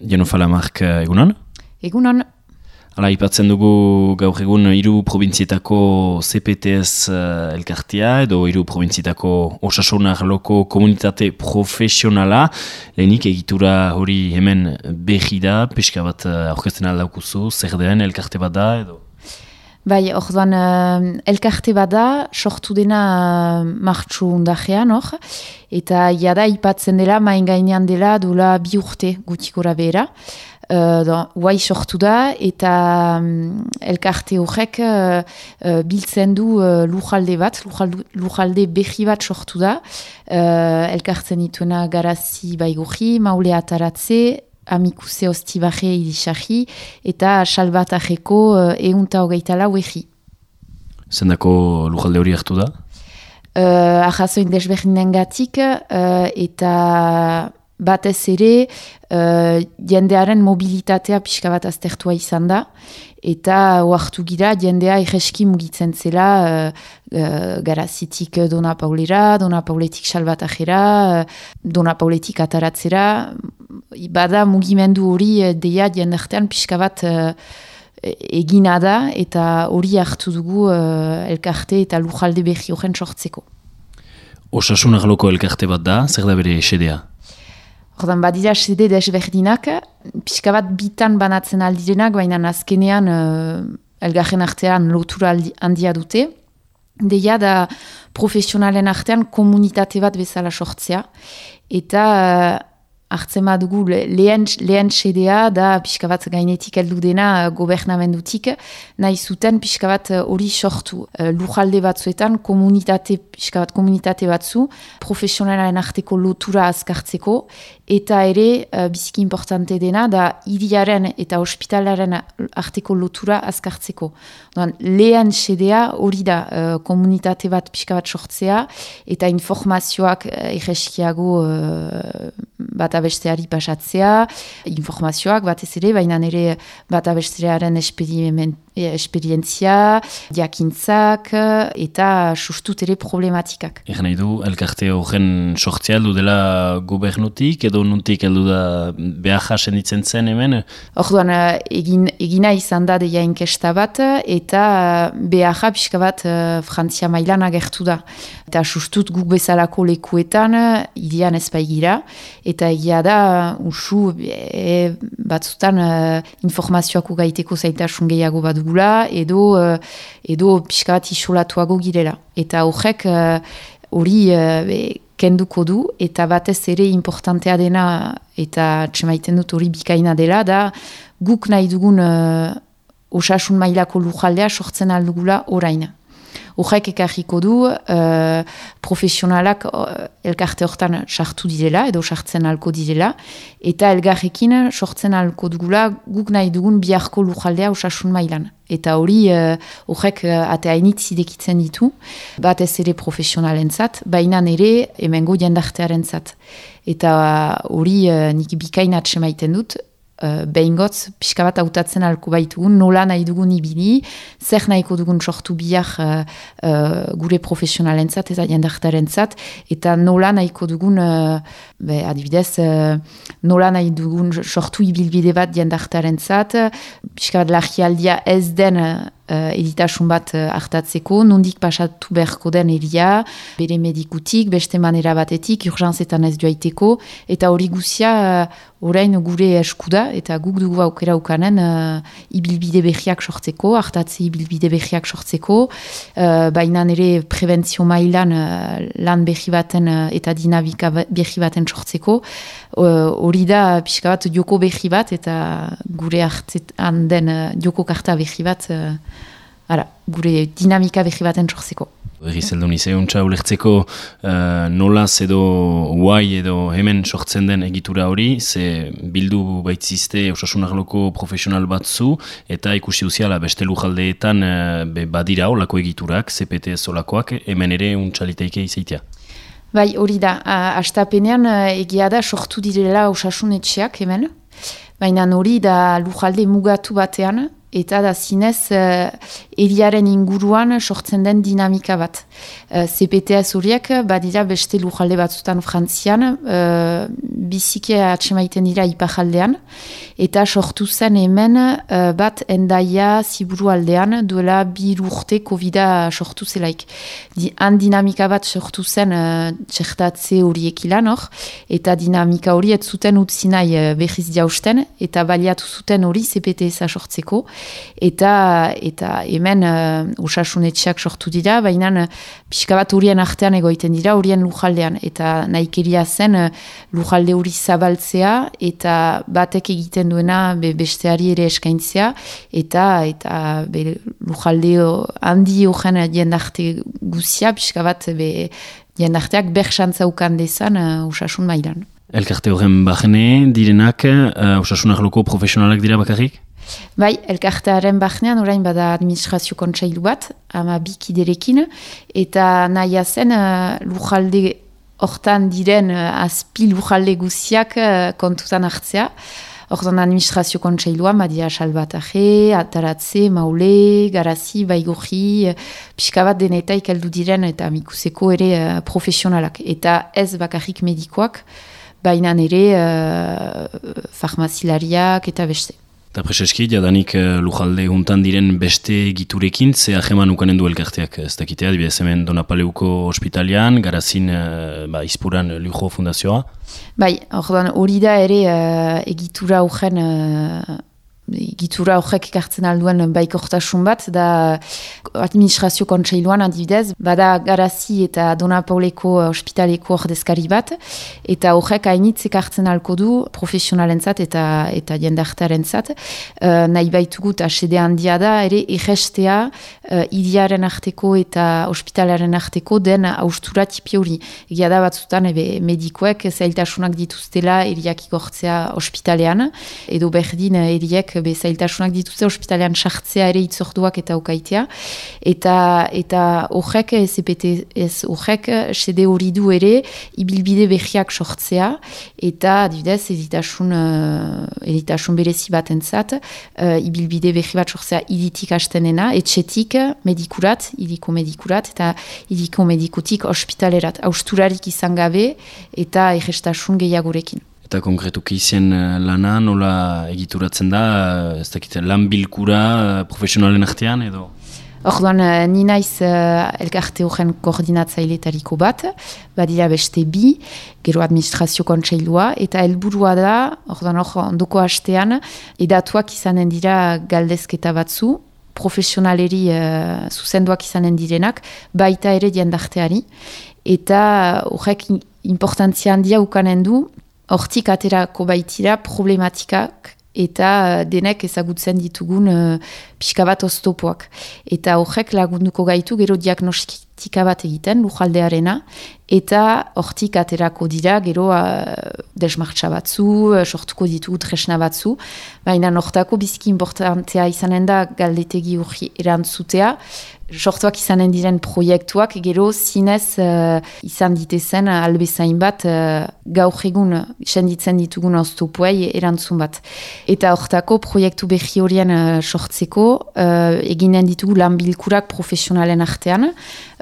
Jenofala Mark egunon? Egunon. Hala, ipatzen dugu gaur egun hiru probintzietako CPTS uh, elkartia edo hiru probintzietako osasunak loko komunitate profesionala. Lehenik egitura hori hemen behi da, pixka bat uh, aurkezten aldaukuzu, zer den elkarte bat da edo? Bai, orduan, uh, elkarte bada, sortu dena uh, martxu undajean, hor, eta jada ipatzen dela, main gainean dela, dula bi urte gutikora behera. Uh, Huai sortu da, eta um, elkarte horrek uh, uh, biltzen du uh, lujalde bat, lujalde behi bat sortu da. Uh, elkartzen dituena garazi baigurri, maule ataratze, amikuse ostibaje idisarri eta salbatajeko uh, eunta hogeita lau egi. Zendako lujalde hori hartu da? Uh, Ahazoin desberdinen gatik uh, eta batez ere uh, jendearen mobilitatea pixka bat aztertua izan da eta oartu gira jendea egeski mugitzen zela uh, uh, garazitik Dona Paulera, Dona Pauletik salbatajera, uh, Dona Pauletik ataratzera, bada mugimendu hori eh, deia jendertean pixka bat uh, egina da eta hori hartu dugu uh, elkarte eta lujalde behi horren sortzeko. Osasunak loko elkarte bat da, zer da bere esedea? Ordan badira sede desberdinak, pixka bat bitan banatzen aldirenak, baina azkenean uh, elgarren artean lotura handia dute. Deia da profesionalen artean komunitate bat bezala sortzea. Eta hartzen dugu lehen, lehen sedea da pixka bat gainetik heldu dena uh, gobernamendutik, nahi zuten pixka bat uh, hori sortu. Uh, lujalde batzuetan komunitate, pixka bat komunitate batzu, profesionalaren arteko lotura azkartzeko, eta ere biziki importante dena da iriaren eta ospitalaren arteko lotura azkartzeko. Doan, lehen sedea hori da komunitate bat pixka bat sortzea, eta informazioak uh, bat abesteari pasatzea, informazioak batez ere, baina nire bat abestearen esperientzia, diakintzak eta sustut ere problematikak. Egan nahi du, elkarte horren sortzea aldu dela gobernutik edo nuntik aldu da behar jasen ditzen zen hemen? Orduan, egin, egina izan da deia inkesta bat eta behar pixka bat Frantzia mailan agertu da. Eta sustut guk bezalako lekuetan, idian ezpaigira, eta egia da, usu, e, batzutan uh, informazioak ugaiteko zaitasun gehiago bat dugula, edo, uh, edo pixka bat isolatuago girela. Eta horrek hori uh, kenduko du, eta batez ere importantea dena, eta txemaiten dut hori bikaina dela, da guk nahi dugun osasun mailako lujaldea sortzen aldugula oraina. Horrek ekarriko du uh, profesionalak uh, elkarte hortan sartu direla edo sartzen alko direla eta elgarrekin sortzen alko dugula guk nahi dugun biharko lujaldea osasun mailan. Eta hori uh, horrek uh, ateainit zidekitzen ditu, bat ez ere profesionalen baina nire emengo jendartearen zat. Eta hori uh, nik bikainat semaiten dut, uh, behingotz, pixka bat hautatzen alko baitugun, nola nahi dugun ibili, zer nahiko dugun sortu biak uh, uh, gure profesionalentzat eta jendartarentzat, eta nola nahiko dugun, uh, be, adibidez, uh, nola nahi dugun sortu ibilbide bat jendartarentzat, pixka bat lagialdia ez den uh, editasun bat uh, hartatzeko, nondik pasatu beharko den eria, bere medikutik, beste manera batetik, urgentzetan ez duaiteko, eta hori guzia uh, orain gure eskuda, eta guk dugu aukera ukanen uh, ibilbide behiak sortzeko, hartatze ibilbide behiak sortzeko, uh, baina nire prebentzio mailan uh, lan behi baten uh, eta dinamika behi baten sortzeko, hori uh, da pixka bat joko behi bat, eta gure hartzetan den uh, joko karta behi bat, Ara, gure dinamika behi baten sortzeko. Egi zeldu nize, untsa ulertzeko uh, nolaz edo guai edo hemen sortzen den egitura hori, ze bildu baitzizte osasunak loko profesional batzu, eta ikusi duziala beste lujaldeetan uh, badira olako egiturak, CPTS olakoak, hemen ere untsaliteike izaitea. Bai, hori da, astapenean egia da sortu direla osasun etxeak hemen, baina hori da lujalde mugatu batean, eta da zinez uh, eriaren inguruan sortzen den dinamika bat. Uh, CPTS horiek badira beste lujalde batzutan frantzian, uh, bizike atsemaiten dira ipajaldean, eta sortu zen hemen uh, bat endaia ziburu aldean duela bi urte covid sortu zelaik. Di, han dinamika bat sortu zen uh, txertatze horiek ilan hor, eta dinamika hori ez zuten utzi nahi uh, behiz jausten, eta baliatu zuten hori CPTS-a sortzeko, eta eta hemen uh, usasunetxeak sortu dira, baina uh, pixka bat horien artean egoiten dira, horien lujaldean, eta nahikeria zen uh, lujalde hori zabaltzea, eta batek egiten duena be, besteari ere eskaintzea, eta eta be, lujalde handi horren jendarte guzia, pixka bat be, jendarteak berxantza ukan dezan uh, usasun mailan. Elkarte horren bahene direnak, uh, usasunak loko profesionalak dira bakarrik? Bai, elkartearen bahnean orain bada administrazio kontseilu bat, ama bikiderekin, eta nahi zen uh, lujalde hortan diren uh, azpi lujalde guziak uh, kontutan hartzea. Hortan administrazio kontseilua, Madia Salbataje, Ataratze, Maule, Garazi, Baigorri, pixka bat denetaik heldu diren eta mikuseko ere uh, profesionalak. Eta ez bakarrik medikoak, baina ere uh, farmazilariak eta beste. Eta preseski, jadanik uh, lujalde juntan diren beste giturekin, ze aheman ukanen du elkarteak ez dakitea, dibidez hemen Donapaleuko ospitalian, garazin uh, ba, izpuran lujo fundazioa? Bai, hori da ere uh, egitura ugen gitura horrek ikartzen alduen baikortasun bat, da administrazio kontseiluan adibidez, bada garazi eta Dona Pauleko ospitaleko ordezkari bat, eta horrek hainitz ikartzen alko du profesionalentzat eta eta jendartaren zat, uh, nahi baitugu eta sede handia da, ere egestea uh, iriaren arteko eta ospitalaren arteko den austura tipi hori. Egia da batzutan ebe medikoek zailtasunak dituztela iriak igortzea ospitalean, edo berdin iriek bezailtasunak dituzte ospitalean sartzea ere itzorduak eta ukaitea. Eta eta horrek, SPT ez horrek, sede hori du ere, ibilbide behiak sortzea, eta adibidez, editasun, uh, editasun berezi bat entzat, uh, ibilbide behi bat sortzea iditik astenena, etxetik medikurat, idiko medikurat, eta idiko medikutik ospitalerat, austurarik izan gabe, eta egestasun gehiagorekin. Eta konkretuki izen eh, lana, nola egituratzen da, eh, ez dakit, lan bilkura eh, profesionalen artean edo? Orduan, ni naiz elkarte horren koordinatzailetariko bat, badira beste bi, gero administrazio kontseilua, eta helburua da, orduan hor, ondoko hastean, edatuak izanen dira galdezketa batzu, profesionaleri uh, zuzenduak izanen direnak, baita ere diendarteari, eta horrek importantzia handia ukanen du, hortik aterako baitira problematikak eta uh, denek ezagutzen ditugun uh, pixka bat oztopoak. Eta horrek lagunduko gaitu gero diagnostika bat egiten lujaldearena eta hortik aterako dira gero uh, desmartza batzu, uh, sortuko ditugu tresna batzu, baina nortako bizki importantea izanen da galdetegi hori erantzutea, sortuak izanen diren proiektuak, gero zinez uh, izan ditezen uh, albezain bat uh, gaur egun senditzen ditugun oztopuei erantzun bat. Eta hortako proiektu behi horien uh, sortzeko uh, eginen ditugu lan bilkurak profesionalen artean,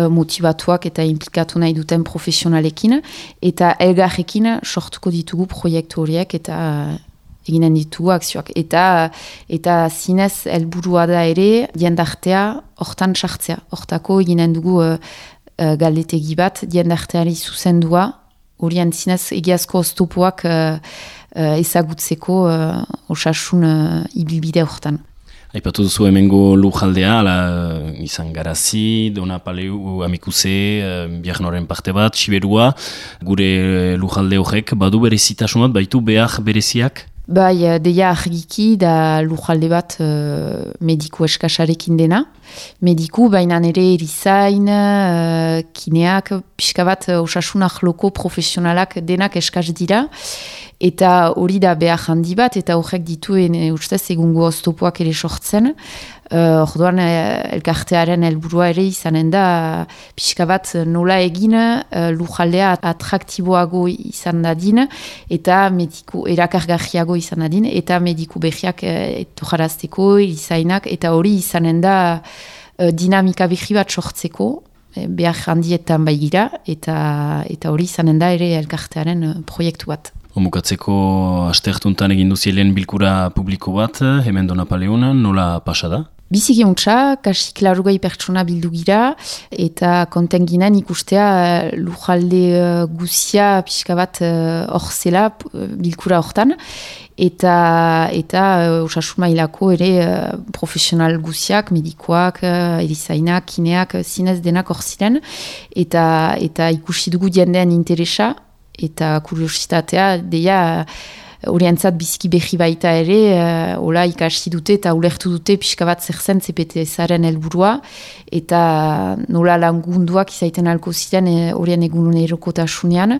uh, motivatuak eta implikatu nahi duten profesionalekin, eta elgarrekin sortuko ditugu proiektu horiek eta eginen ditu akzioak. Eta, eta zinez helburua da ere, diendartea hortan sartzea. Hortako eginen dugu uh, uh, galdetegi bat, diendarteari zuzendua, horien zinez egiazko oztopoak uh, uh, ezagutzeko uh, osasun uh, ibilbide hortan. Aipatu duzu hemengo lujaldea, ala, izan garazi, dona paleu, amikuse, biagnoren parte bat, siberua, gure lujalde horrek, badu berezitasun baitu behar bereziak? Bai, eh, deia argiki da lujalde bat uh, mediku eskasarekin dena. Mediku, baina nire erizain, uh, kineak, pixka bat uh, osasunak loko profesionalak denak eskaz dira. Eta hori da behar handi bat, eta horrek dituen, ustez, egungo oztopoak ere sortzen. Uh, orduan, elkartearen helburua ere izanen da, pixka bat nola egin uh, lujaldea atraktiboago izan dadin, eta mediku erakargarriago izan dadin, eta mediku behiak uh, etojarazteko, izainak, eta hori izanen da uh, dinamika behi bat sortzeko, behar handietan baigira, eta, eta hori izanen da ere elkartearen proiektu bat. Omukatzeko asteartuntan egin duzielen bilkura publiko bat, hemen dona paleonan, nola pasada? Biziki untsa, kasik larugai pertsona bildu gira, eta konten ginen ikustea uh, lujalde uh, guzia pixka bat hor uh, zela bilkura hortan, eta eta uh, ilako ere uh, profesional guziak, medikoak, uh, erizainak, kineak, zinez denak hor ziren, eta, eta ikusi dugu jendean interesa, eta kuriositatea, deia horientzat biziki behi baita ere, uh, hola ikasi dute eta ulertu dute pixka bat zer zen CPTS-aren helburua eta nola langunduak izaiten alko ziren eh, horien e, egun erokotasunean,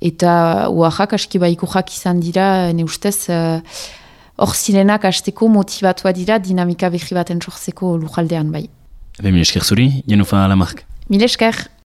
eta uahak aski baiko jak izan dira, ne ustez, uh, hor zirenak hasteko motivatua dira dinamika behi baten sortzeko lujaldean bai. Ebe, mil esker zuri, Jenufa Lamarck. Mil esker.